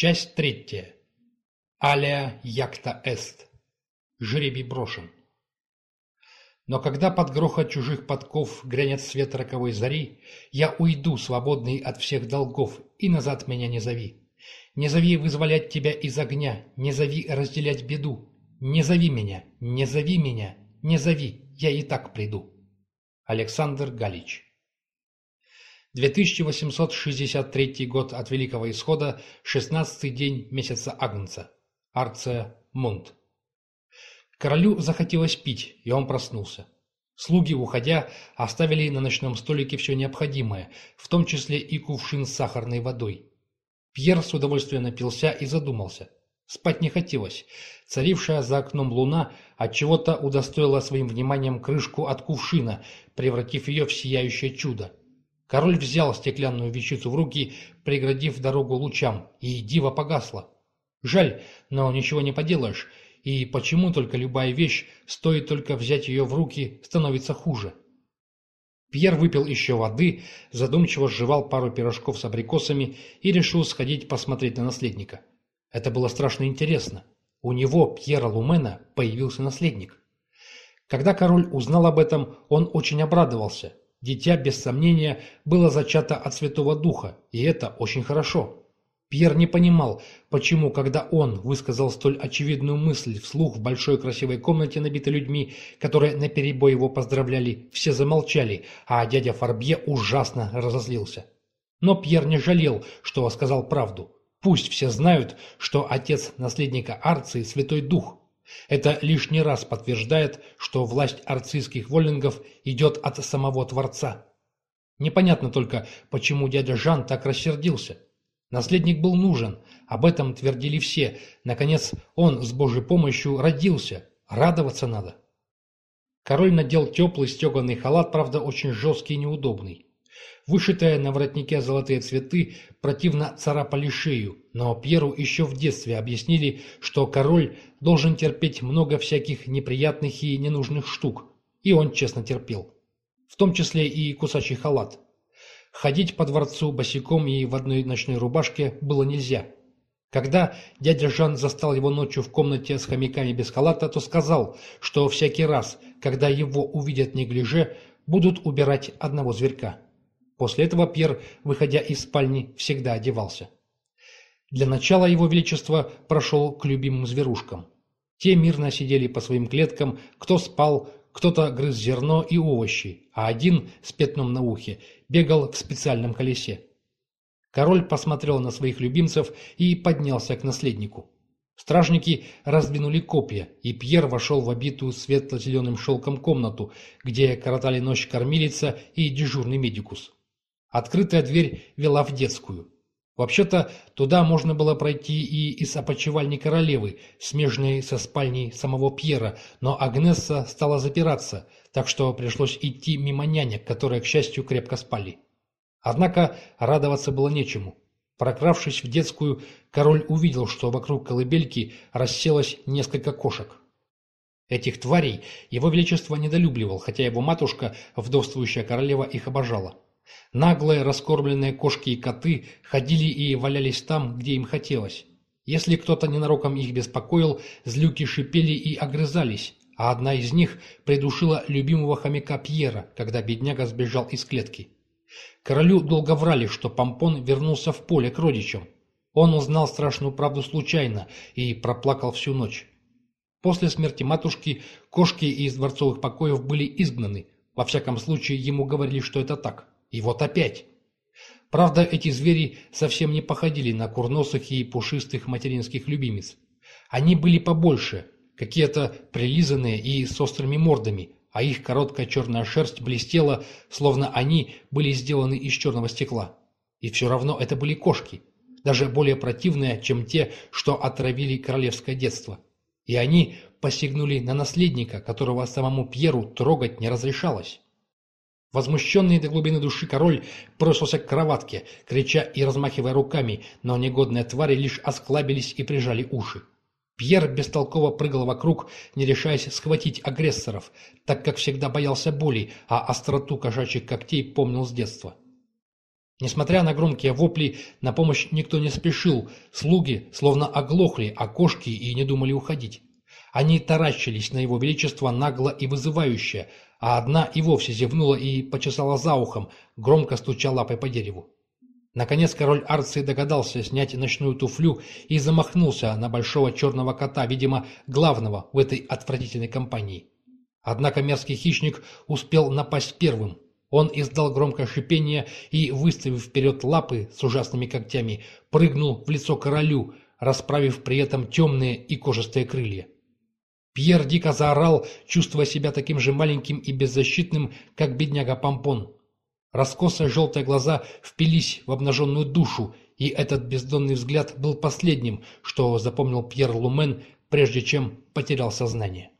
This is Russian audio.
Часть третья. Алия якта эст. Жребий брошен. Но когда под грохот чужих подков грянет свет роковой зари, я уйду, свободный от всех долгов, и назад меня не зови. Не зови вызволять тебя из огня, не зови разделять беду. Не зови меня, не зови меня, не зови, я и так приду. Александр Галич 2863 год от Великого Исхода, 16 день месяца Агнца. Арция Мунт. Королю захотелось пить, и он проснулся. Слуги, уходя, оставили на ночном столике все необходимое, в том числе и кувшин с сахарной водой. Пьер с удовольствием напился и задумался. Спать не хотелось. Царившая за окном луна отчего-то удостоила своим вниманием крышку от кувшина, превратив ее в сияющее чудо. Король взял стеклянную вещицу в руки, преградив дорогу лучам, и диво погасло. Жаль, но ничего не поделаешь, и почему только любая вещь, стоит только взять ее в руки, становится хуже. Пьер выпил еще воды, задумчиво сживал пару пирожков с абрикосами и решил сходить посмотреть на наследника. Это было страшно интересно. У него, Пьера Лумена, появился наследник. Когда король узнал об этом, он очень обрадовался. Дитя, без сомнения, было зачато от Святого Духа, и это очень хорошо. Пьер не понимал, почему, когда он высказал столь очевидную мысль вслух в большой красивой комнате, набитой людьми, которые наперебой его поздравляли, все замолчали, а дядя Фарбье ужасно разозлился. Но Пьер не жалел, что сказал правду. Пусть все знают, что отец наследника Арции – Святой Дух, это лишний раз подтверждает, что власть арцийских вольнингов идет от самого Творца. Непонятно только, почему дядя Жан так рассердился. Наследник был нужен, об этом твердили все. Наконец, он с Божьей помощью родился. Радоваться надо. Король надел теплый стеганый халат, правда, очень жесткий и неудобный. Вышитые на воротнике золотые цветы противно царапали шею, но Пьеру еще в детстве объяснили, что король должен терпеть много всяких неприятных и ненужных штук, и он честно терпел. В том числе и кусачий халат. Ходить по дворцу босиком и в одной ночной рубашке было нельзя. Когда дядя Жан застал его ночью в комнате с хомяками без халата, то сказал, что всякий раз, когда его увидят неглиже, будут убирать одного зверька. После этого Пьер, выходя из спальни, всегда одевался. Для начала его величество прошел к любимым зверушкам. Те мирно сидели по своим клеткам, кто спал, кто-то грыз зерно и овощи, а один с пятном на ухе бегал в специальном колесе. Король посмотрел на своих любимцев и поднялся к наследнику. Стражники раздвинули копья, и Пьер вошел в обитую светло-зеленым шелком комнату, где коротали ночь кормилица и дежурный медикус. Открытая дверь вела в детскую. Вообще-то, туда можно было пройти и из опочивальни королевы, смежной со спальней самого Пьера, но Агнесса стала запираться, так что пришлось идти мимо нянек, которые, к счастью, крепко спали. Однако радоваться было нечему. Прокравшись в детскую, король увидел, что вокруг колыбельки расселось несколько кошек. Этих тварей его величество недолюбливал, хотя его матушка, вдовствующая королева, их обожала. Наглые, раскормленные кошки и коты ходили и валялись там, где им хотелось. Если кто-то ненароком их беспокоил, злюки шипели и огрызались, а одна из них придушила любимого хомяка Пьера, когда бедняга сбежал из клетки. Королю долго врали, что Помпон вернулся в поле к родичам. Он узнал страшную правду случайно и проплакал всю ночь. После смерти матушки кошки из дворцовых покоев были изгнаны. Во всяком случае, ему говорили, что это так. И вот опять. Правда, эти звери совсем не походили на курносых и пушистых материнских любимец. Они были побольше, какие-то прилизанные и с острыми мордами, а их короткая черная шерсть блестела, словно они были сделаны из черного стекла. И все равно это были кошки, даже более противные, чем те, что отравили королевское детство. И они посягнули на наследника, которого самому Пьеру трогать не разрешалось. Возмущенный до глубины души король бросился к кроватке, крича и размахивая руками, но негодные твари лишь осклабились и прижали уши. Пьер бестолково прыгал вокруг, не решаясь схватить агрессоров, так как всегда боялся боли, а остроту кошачьих когтей помнил с детства. Несмотря на громкие вопли, на помощь никто не спешил, слуги словно оглохли, а кошки и не думали уходить. Они таращились на его величество нагло и вызывающе, а одна и вовсе зевнула и почесала за ухом, громко стуча лапой по дереву. Наконец король Арции догадался снять ночную туфлю и замахнулся на большого черного кота, видимо, главного в этой отвратительной компании. Однако мерзкий хищник успел напасть первым. Он издал громкое шипение и, выставив вперед лапы с ужасными когтями, прыгнул в лицо королю, расправив при этом темные и кожистые крылья. Пьер дико заорал, чувствуя себя таким же маленьким и беззащитным, как бедняга Помпон. Раскосые желтые глаза впились в обнаженную душу, и этот бездонный взгляд был последним, что запомнил Пьер Лумен, прежде чем потерял сознание.